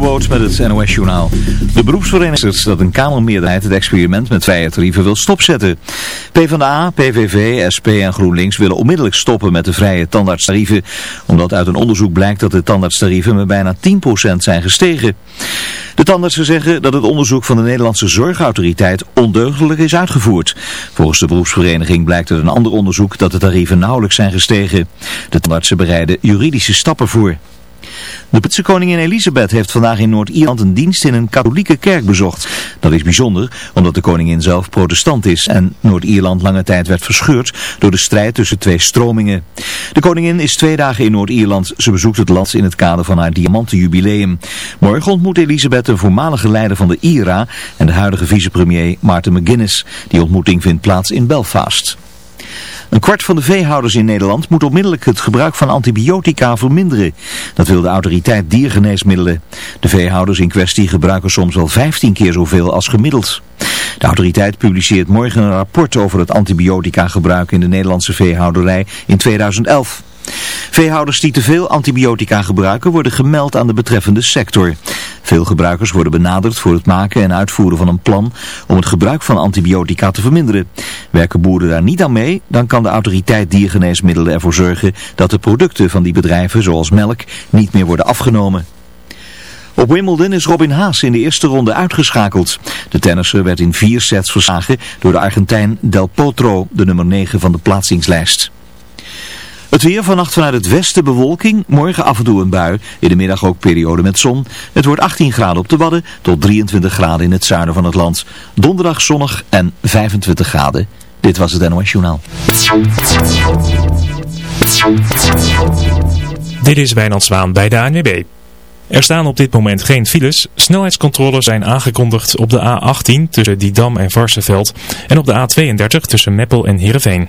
Met het. De beroepsvereniging dat een Kamermeerderheid het experiment met vrije tarieven wil stopzetten. PvdA, PVV, SP en GroenLinks willen onmiddellijk stoppen met de vrije tandartstarieven. Omdat uit een onderzoek blijkt dat de tandartstarieven met bijna 10% zijn gestegen. De tandartsen zeggen dat het onderzoek van de Nederlandse Zorgautoriteit ondeugdelijk is uitgevoerd. Volgens de beroepsvereniging blijkt uit een ander onderzoek dat de tarieven nauwelijks zijn gestegen. De tandartsen bereiden juridische stappen voor. De Britse koningin Elisabeth heeft vandaag in Noord-Ierland een dienst in een katholieke kerk bezocht. Dat is bijzonder, omdat de koningin zelf protestant is en Noord-Ierland lange tijd werd verscheurd door de strijd tussen twee stromingen. De koningin is twee dagen in Noord-Ierland. Ze bezoekt het land in het kader van haar diamantenjubileum. Morgen ontmoet Elisabeth een voormalige leider van de IRA en de huidige vicepremier Maarten McGuinness. Die ontmoeting vindt plaats in Belfast. Een kwart van de veehouders in Nederland moet onmiddellijk het gebruik van antibiotica verminderen. Dat wil de autoriteit diergeneesmiddelen. De veehouders in kwestie gebruiken soms wel 15 keer zoveel als gemiddeld. De autoriteit publiceert morgen een rapport over het antibiotica gebruik in de Nederlandse veehouderij in 2011. Veehouders die te veel antibiotica gebruiken worden gemeld aan de betreffende sector. Veel gebruikers worden benaderd voor het maken en uitvoeren van een plan om het gebruik van antibiotica te verminderen. Werken boeren daar niet aan mee, dan kan de autoriteit diergeneesmiddelen ervoor zorgen dat de producten van die bedrijven, zoals melk, niet meer worden afgenomen. Op Wimbledon is Robin Haas in de eerste ronde uitgeschakeld. De tennisser werd in vier sets verslagen door de Argentijn Del Potro, de nummer 9 van de plaatsingslijst. Het weer vannacht vanuit het westen bewolking, morgen af en toe een bui, in de middag ook periode met zon. Het wordt 18 graden op de Wadden tot 23 graden in het zuiden van het land. Donderdag zonnig en 25 graden. Dit was het NOS Journaal. Dit is Wijnand Zwaan bij de ANWB. Er staan op dit moment geen files. Snelheidscontroles zijn aangekondigd op de A18 tussen Didam en Varsenveld en op de A32 tussen Meppel en Heerenveen.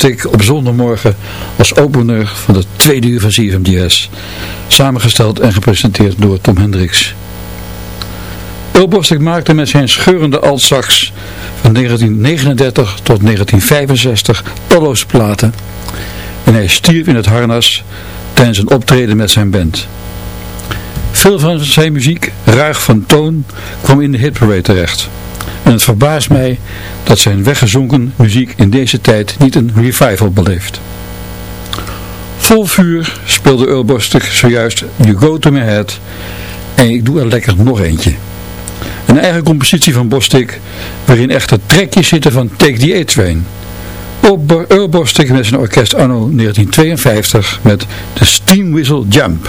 Bostic op zondagmorgen als opener van de tweede uur van CFMDS. Samengesteld en gepresenteerd door Tom Hendricks. Earl Bostic maakte met zijn scheurende altsax van 1939 tot 1965 talloze platen. En hij stierf in het harnas tijdens een optreden met zijn band. Veel van zijn muziek, ruig van toon, kwam in de hitparade terecht. En het verbaast mij dat zijn weggezonken muziek in deze tijd niet een revival beleeft. Vol vuur speelde Earl Bostic zojuist You Go To My Head en ik doe er lekker nog eentje. Een eigen compositie van Bostic waarin echte trekjes zitten van Take the A-Train. Earl Bostic met zijn orkest anno 1952 met de Steam Whistle Jump.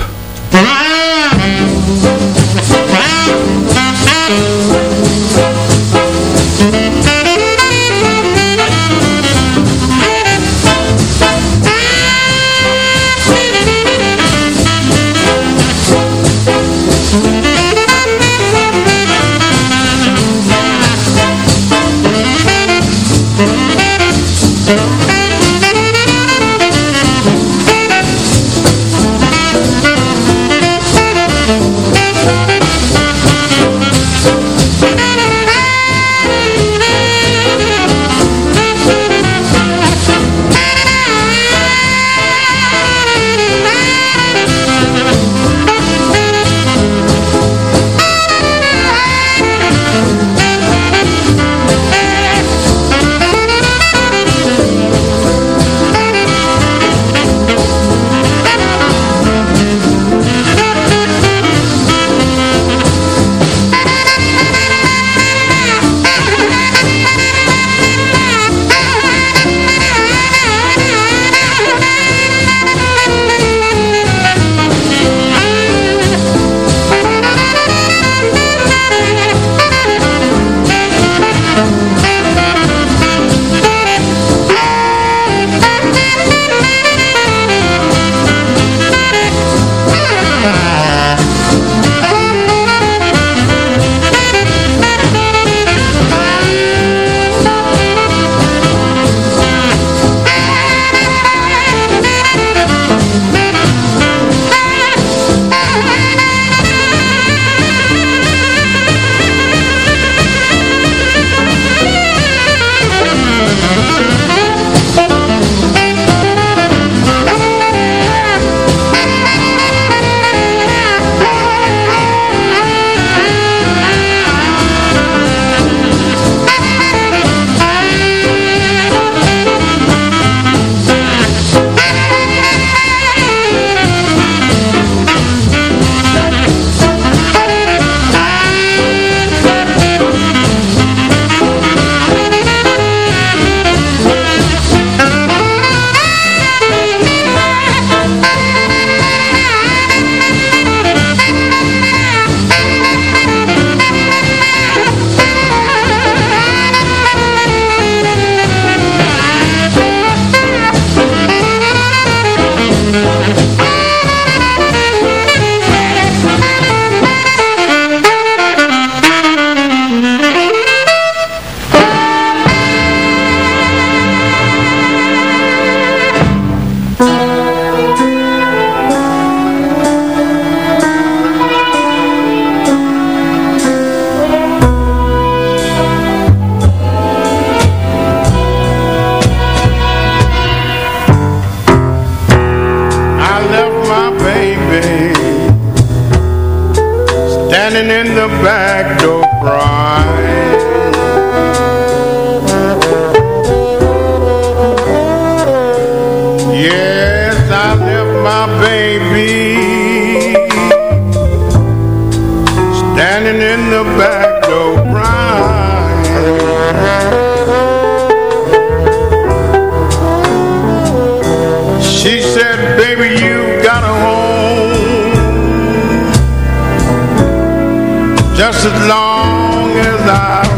Count the days I'm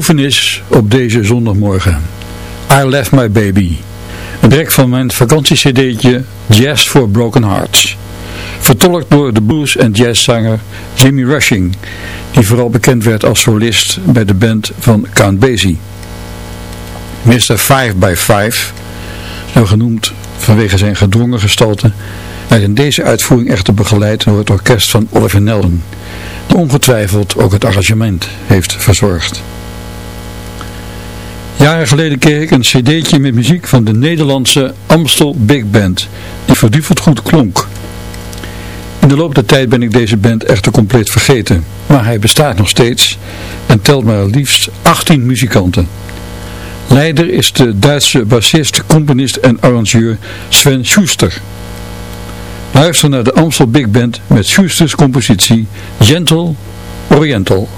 Droefenis op deze zondagmorgen. I Left My Baby. Een direct van mijn vakantiecd'tje Jazz for Broken Hearts. Vertolkt door de blues- en jazzzanger Jimmy Rushing, die vooral bekend werd als solist bij de band van Count Basie. Mr. 5 by 5 nou genoemd vanwege zijn gedwongen gestalte, werd in deze uitvoering echter begeleid door het orkest van Oliver Nelden, die ongetwijfeld ook het arrangement heeft verzorgd. Jaren geleden kreeg ik een cd'tje met muziek van de Nederlandse Amstel Big Band, die verduveld goed klonk. In de loop der tijd ben ik deze band echter compleet vergeten, maar hij bestaat nog steeds en telt maar liefst 18 muzikanten. Leider is de Duitse bassist, componist en arrangeur Sven Schuster. Luister naar de Amstel Big Band met Schusters compositie Gentle Oriental.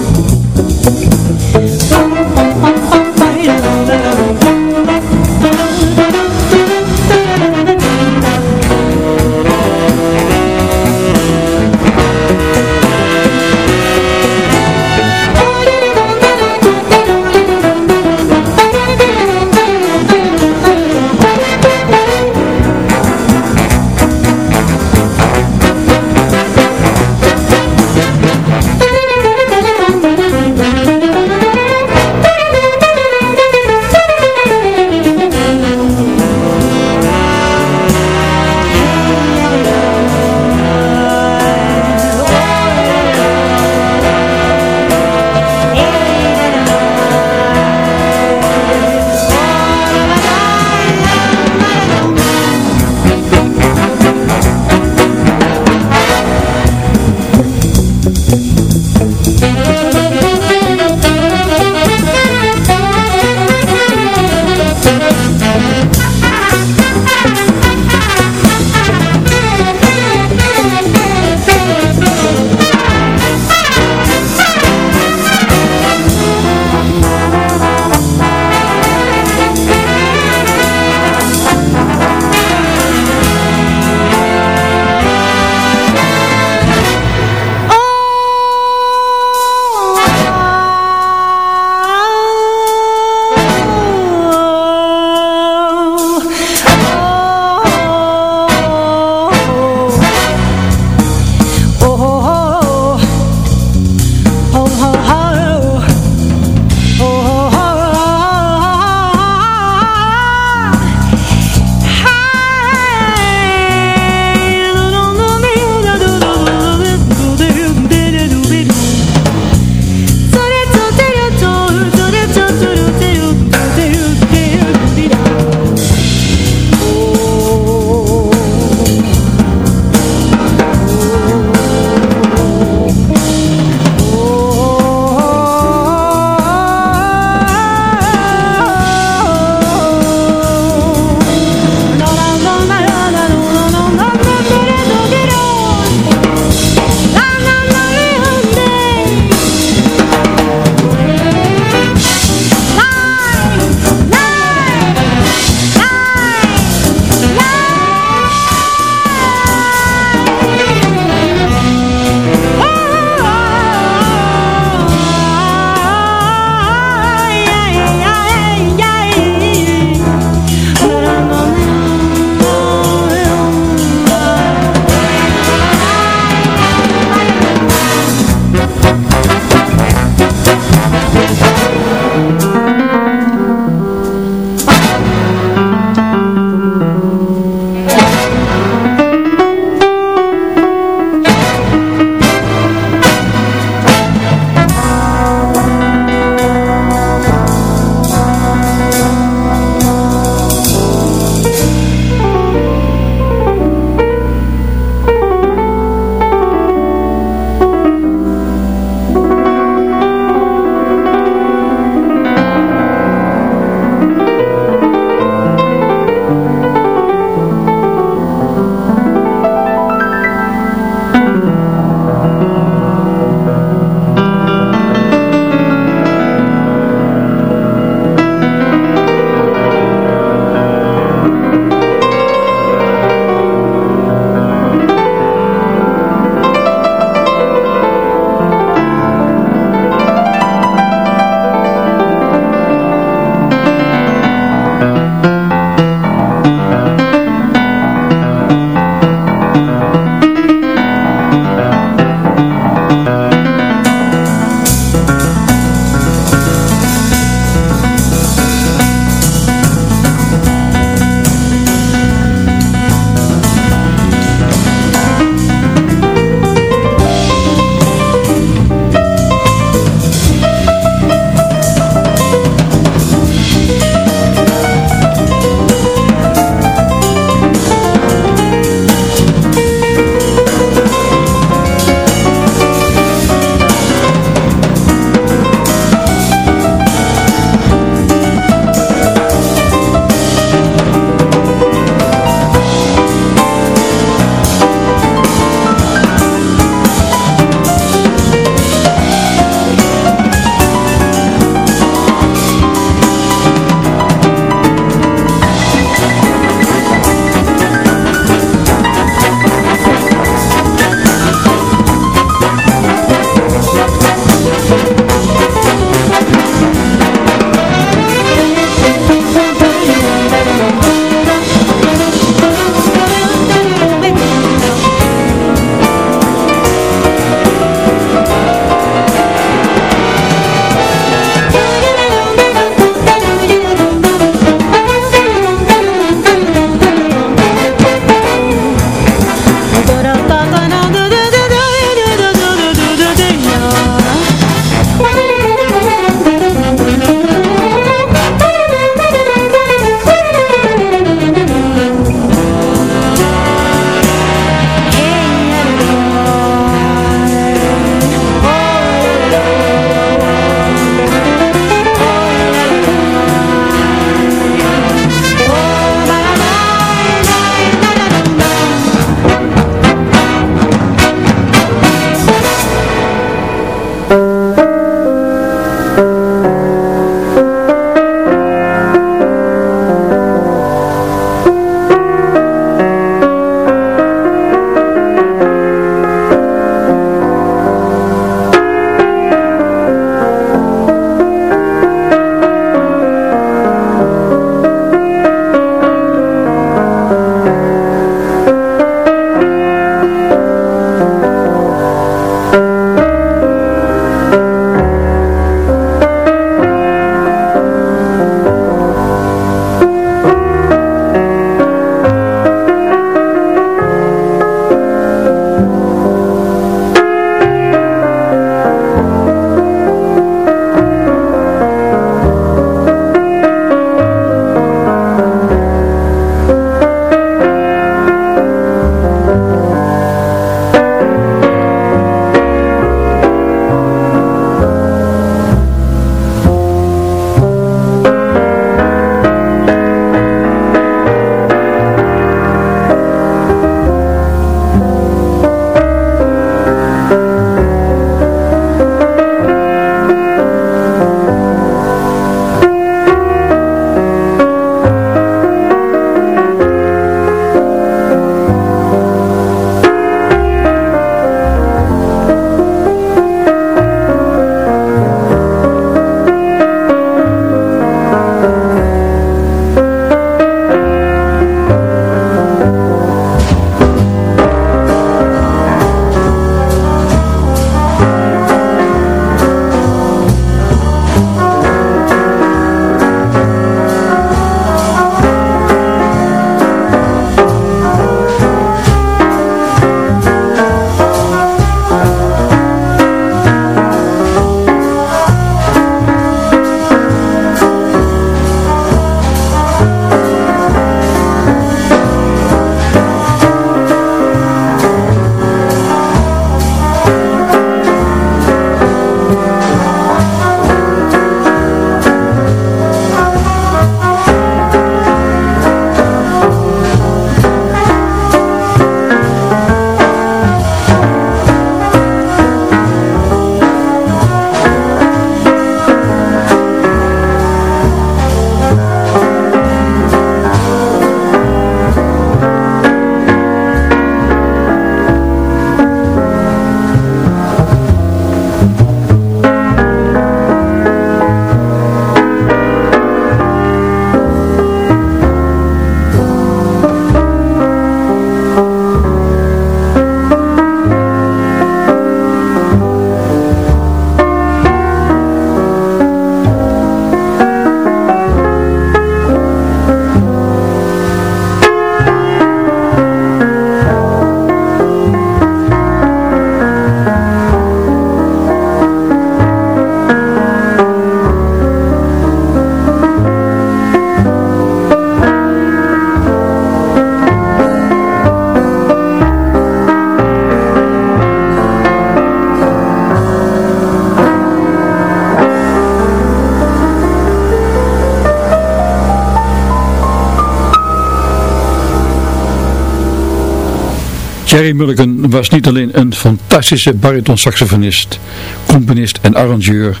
Jerry Mulligan was niet alleen een fantastische bariton-saxofonist, componist en arrangeur,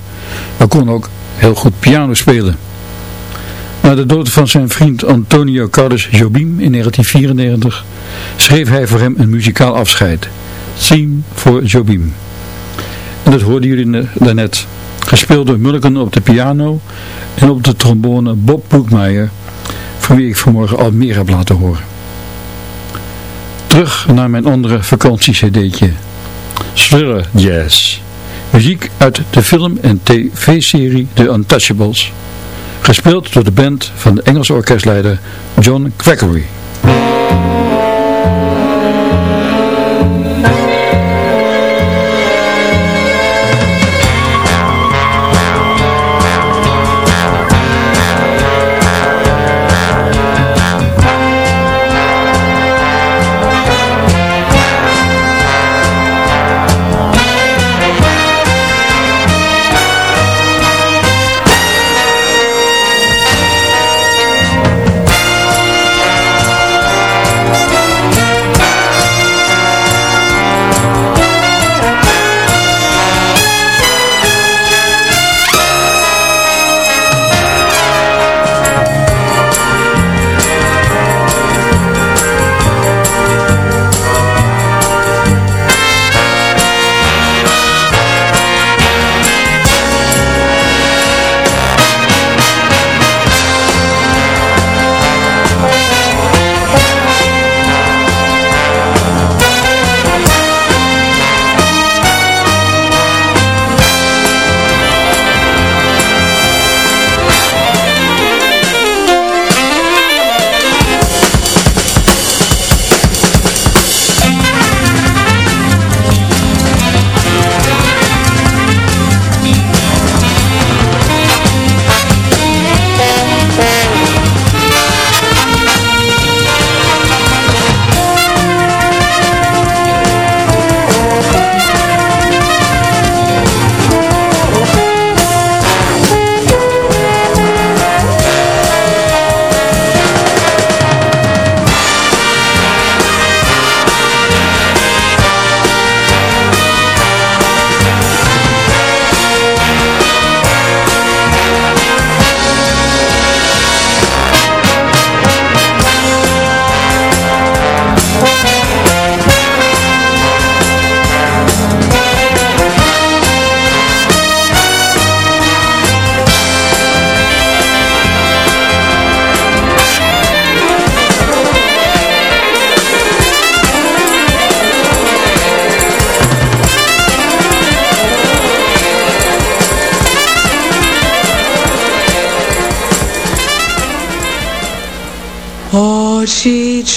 maar kon ook heel goed piano spelen. Na de dood van zijn vriend Antonio Carlos Jobim in 1994 schreef hij voor hem een muzikaal afscheid, Theme voor Jobim. En dat hoorden jullie daarnet, gespeeld door Mulligan op de piano en op de trombone Bob Broekmeijer, van wie ik vanmorgen al meer heb laten horen. Terug naar mijn andere vakantie-cd'tje. Thriller Jazz. Muziek uit de film- en tv-serie The Untouchables. Gespeeld door de band van de Engelse orkestleider John Quackery.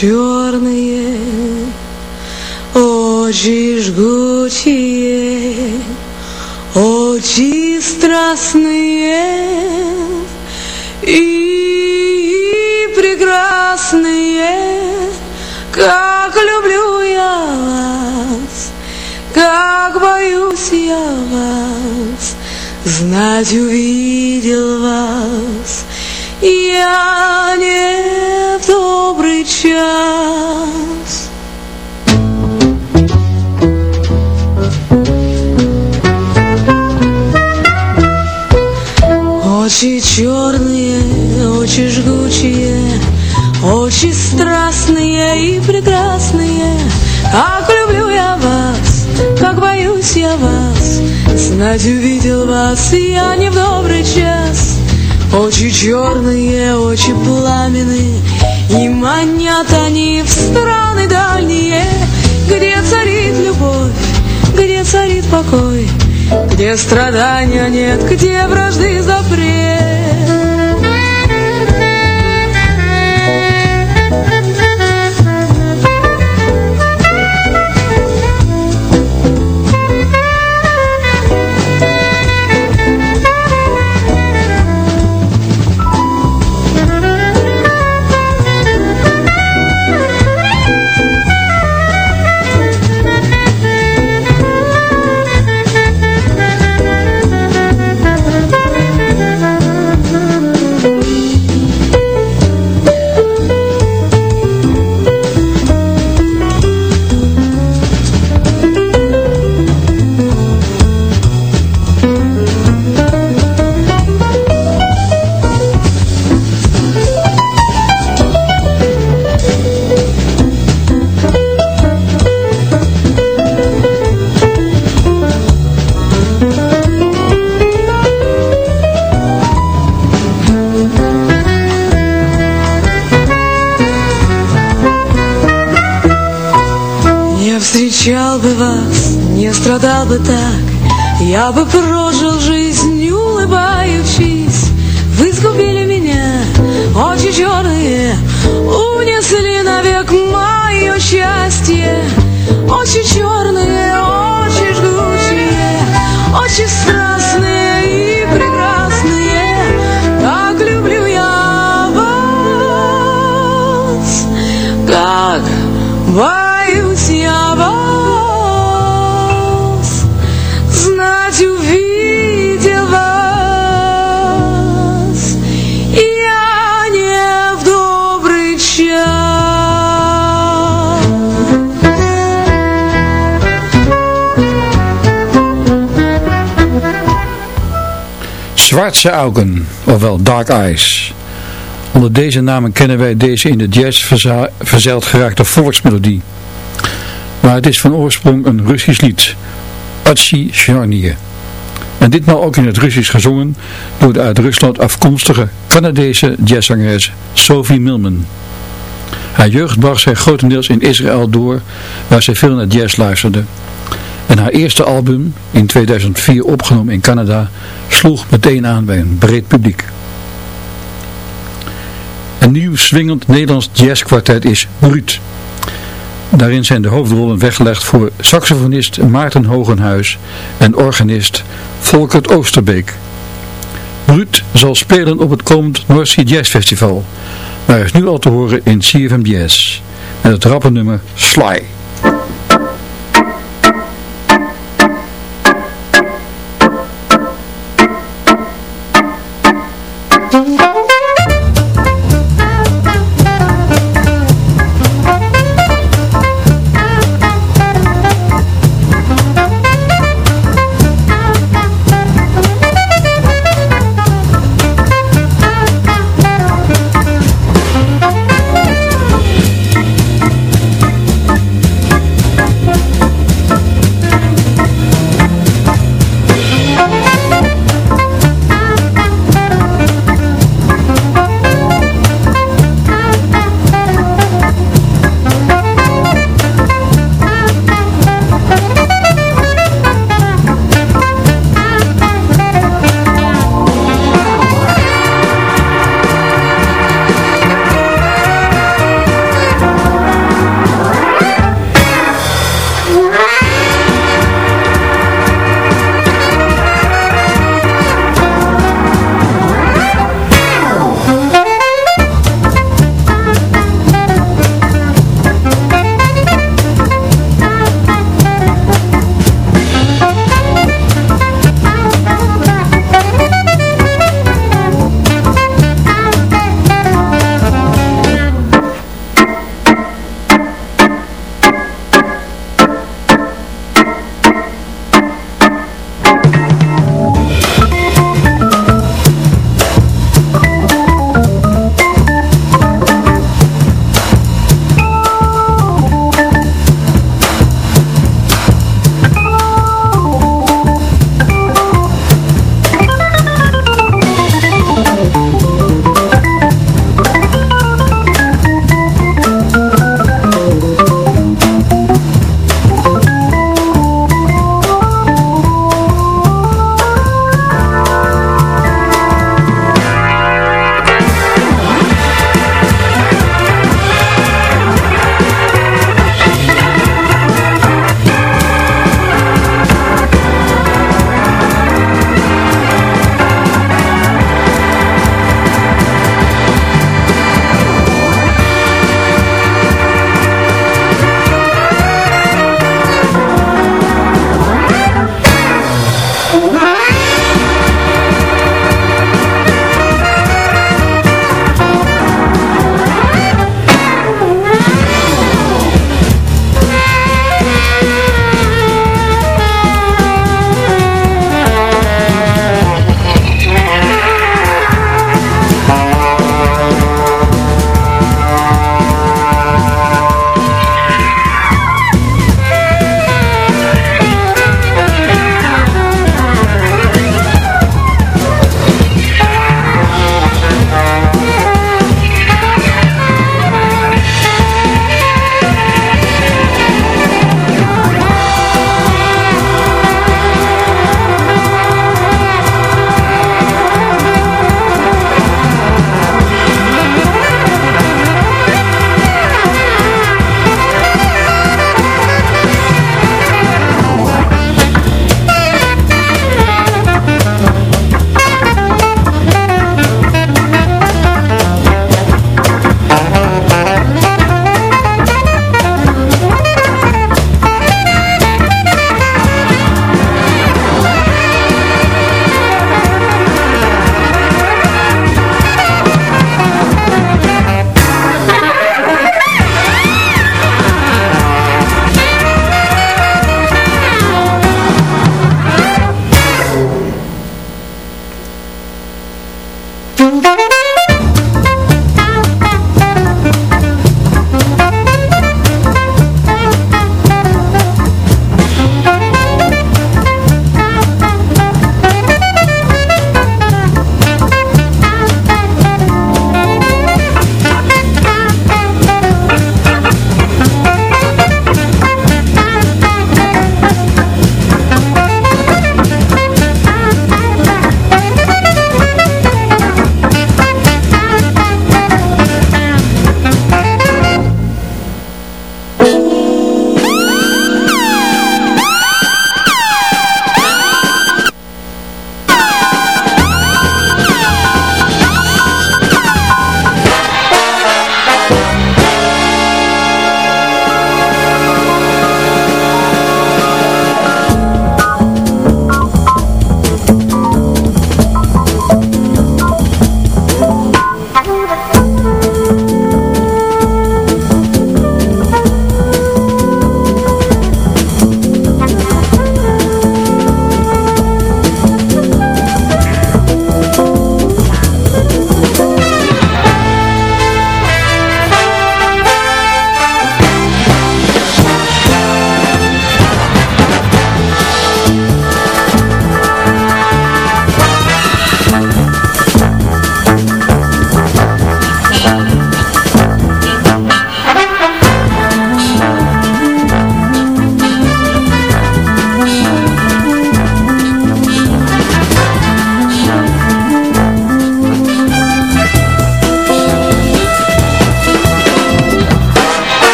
sure. Страдания нет, где вражды запрет. Страдал бы так, я бы прожил жизнь, улыбаючись. Вы сгубили меня, очи черные, унесли навек мое счастье. Очи черные, очи жгучие, очи страстные Zwartse Augen, ofwel Dark Eyes. Onder deze namen kennen wij deze in de jazz verzeild geraakte volksmelodie. Maar het is van oorsprong een Russisch lied, Otsi Sharnie. En ditmaal ook in het Russisch gezongen door de uit Rusland afkomstige Canadese jazzzangeres Sophie Milman. Haar jeugd bracht zij grotendeels in Israël door, waar zij veel naar jazz luisterde. En haar eerste album, in 2004 opgenomen in Canada, sloeg meteen aan bij een breed publiek. Een nieuw swingend Nederlands jazzkwartet is Bruut. Daarin zijn de hoofdrollen weggelegd voor saxofonist Maarten Hogenhuis en organist Volkert Oosterbeek. Bruut zal spelen op het komend North Sea Jazz Festival, maar is nu al te horen in CFM Jazz met het rappennummer Sly.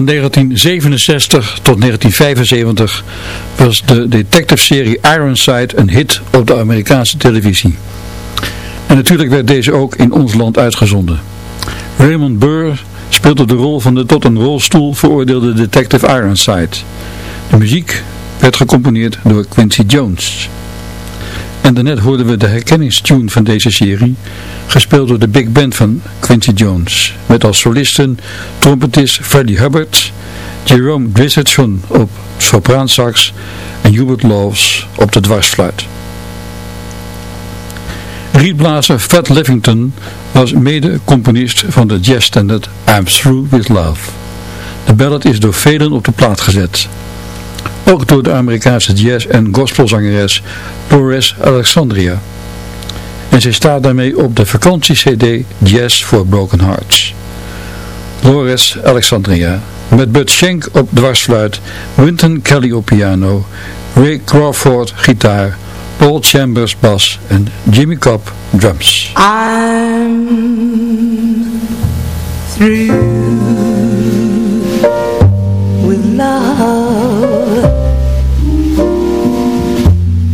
Van 1967 tot 1975 was de detective-serie Ironside een hit op de Amerikaanse televisie. En natuurlijk werd deze ook in ons land uitgezonden. Raymond Burr speelde de rol van de tot een rolstoel veroordeelde detective Ironside. De muziek werd gecomponeerd door Quincy Jones. En daarnet hoorden we de herkenningstune van deze serie, gespeeld door de big band van Quincy Jones, met als solisten trompetist Freddie Hubbard, Jerome Drissetson op sopraansax en Hubert Laws op de dwarsfluit. Rietblazer Fat Livington was mede-componist van de jazzstandard I'm Through With Love. De ballad is door velen op de plaat gezet. Ook door de Amerikaanse jazz- en gospelzangeres Loris Alexandria. En zij staat daarmee op de vakantie-cd Jazz for Broken Hearts. Loris Alexandria, met Bud Schenk op dwarsfluit, Winton Kelly op piano, Ray Crawford gitaar, Paul Chambers bas en Jimmy Cobb drums. I'm through with love.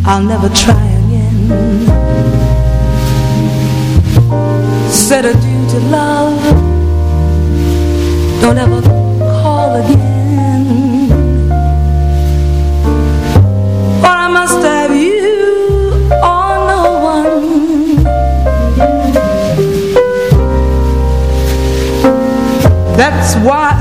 I'll never try again. Said adieu to love. Don't ever call again. Or I must have you or no one. That's why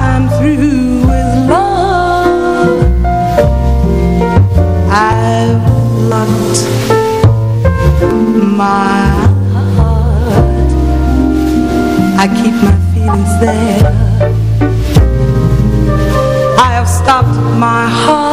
there. I have stopped my heart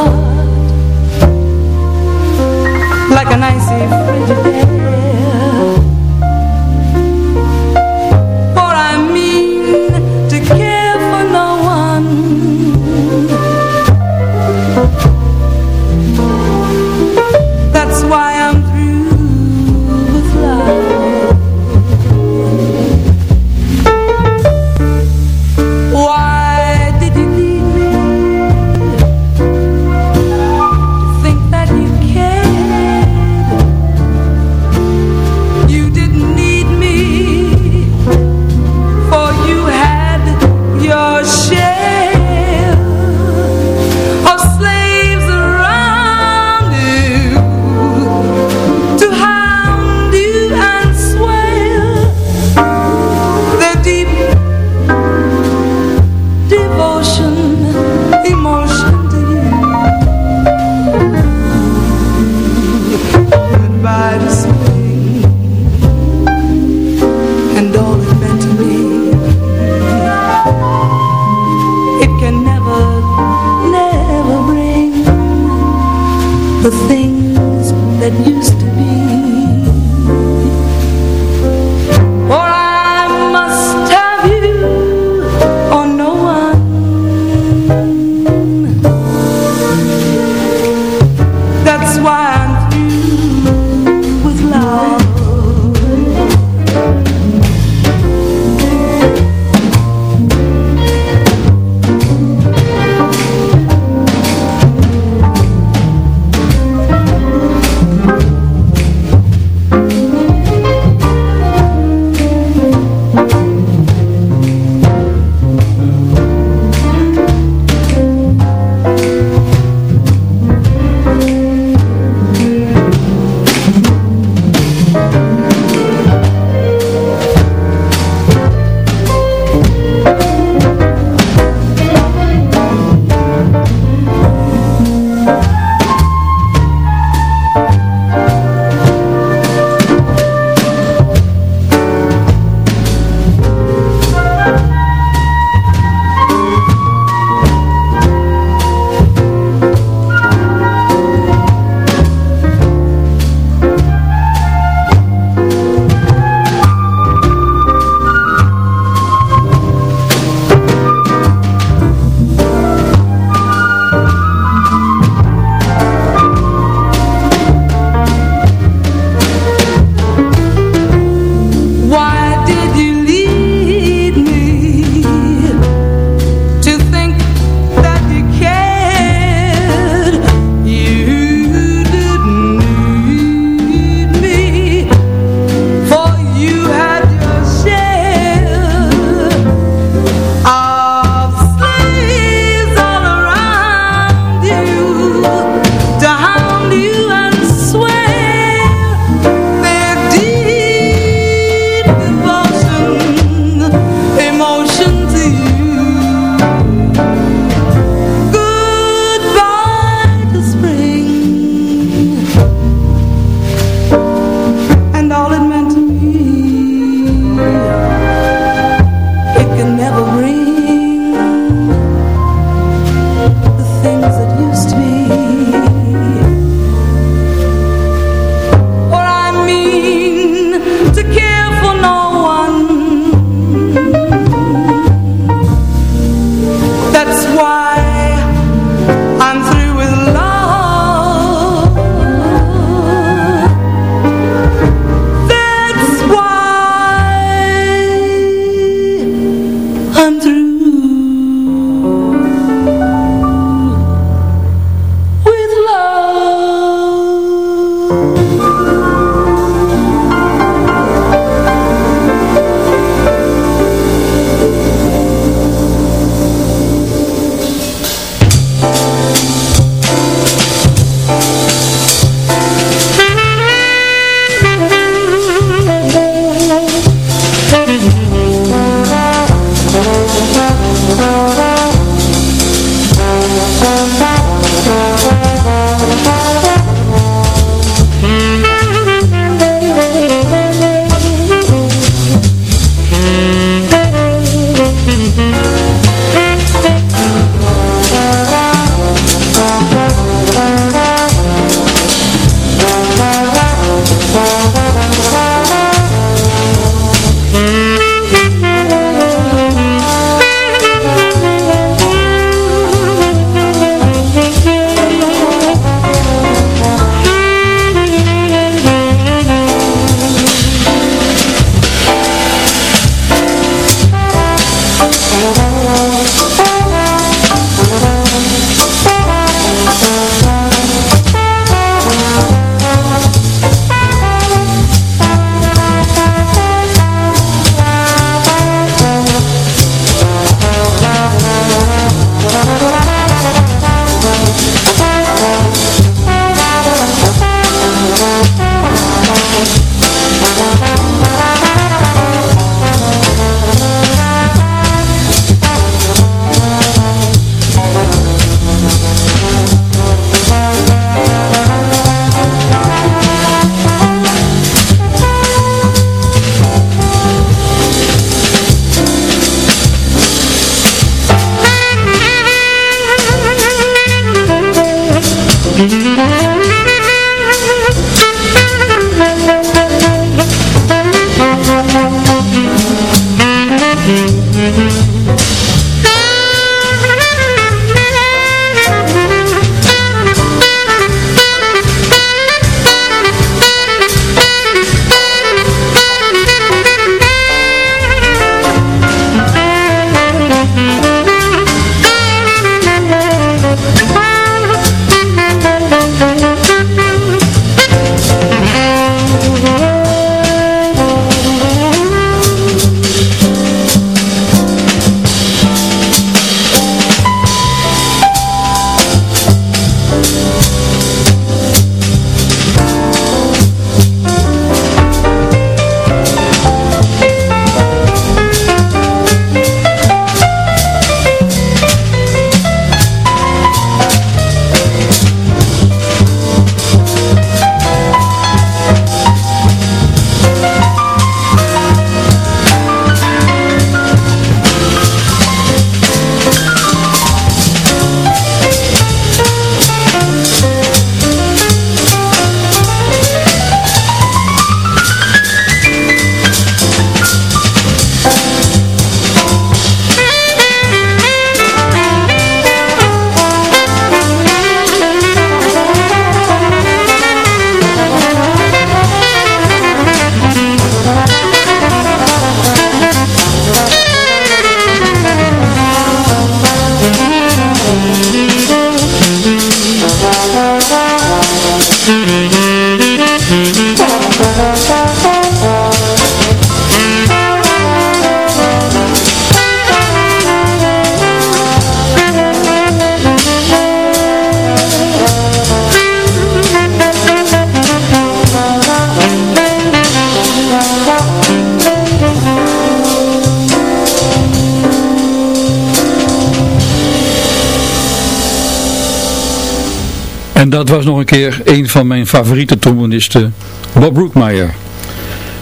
een van mijn favoriete trombonisten, Bob Brookmeyer.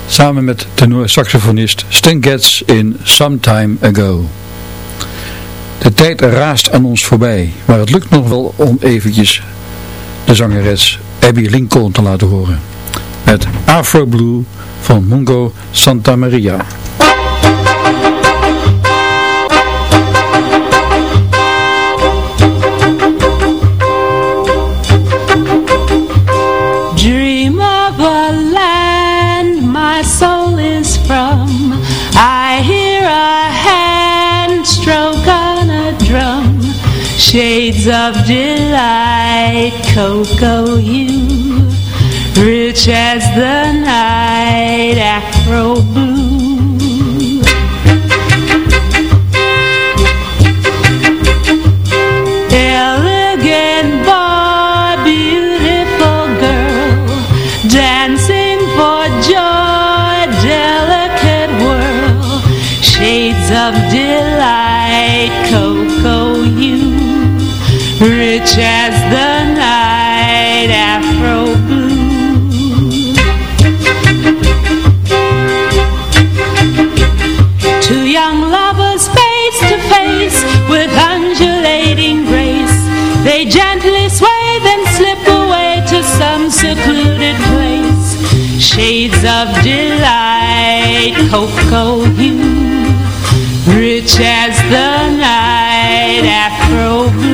Samen met tenor-saxofonist Stan Getz in Some Time Ago. De tijd raast aan ons voorbij, maar het lukt nog wel om eventjes de zangeres Abby Lincoln te laten horen. Met Afro Blue van Mungo Santa Maria. Cocoa you, rich as the night, afro blue. Elegant boy, beautiful girl, dancing for joy, delicate whirl, shades of delight, cocoa you, rich as Shades of delight, cocoa hue, rich as the night, afro blue.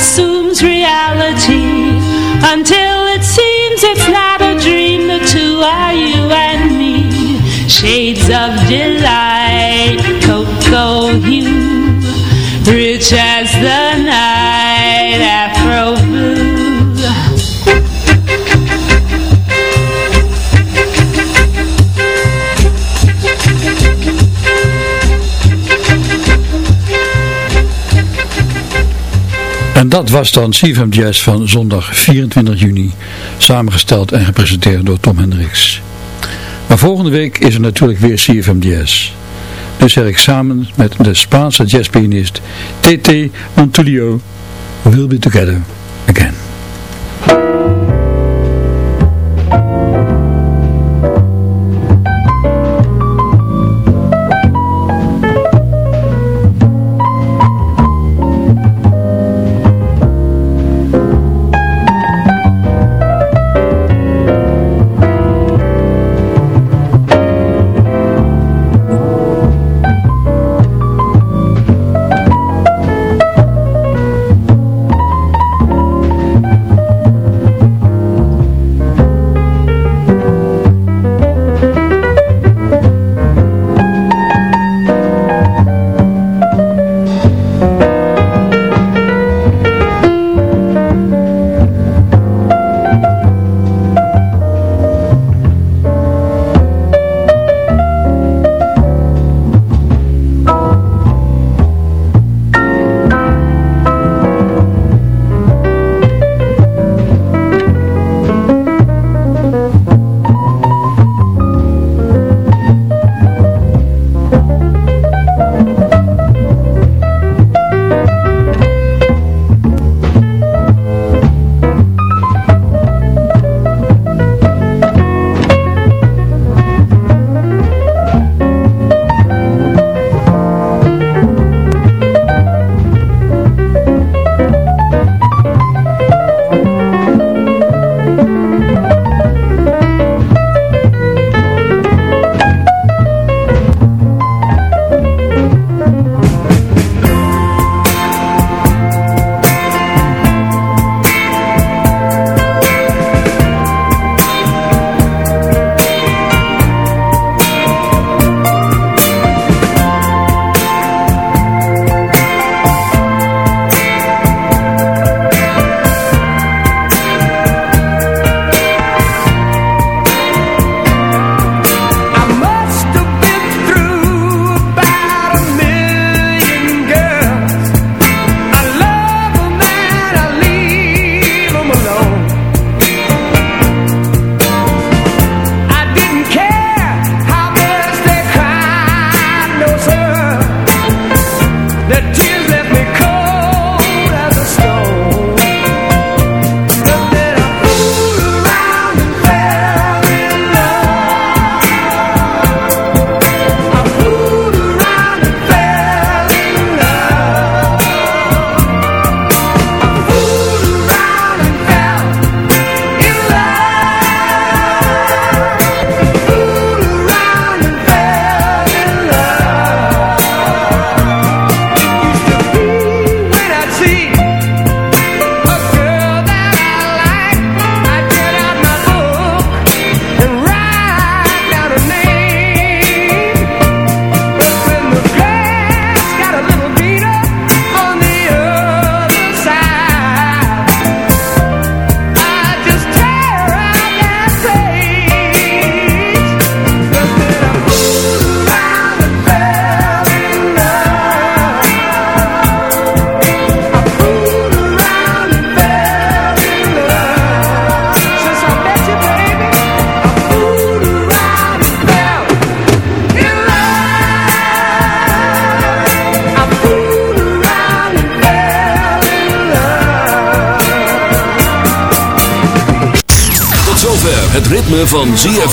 Assumes reality Until Was dan CFM Jazz van zondag 24 juni, samengesteld en gepresenteerd door Tom Hendricks. Maar volgende week is er natuurlijk weer CFM Jazz. Dus zeg ik samen met de Spaanse jazzpianist TT Montulio, We'll be together again.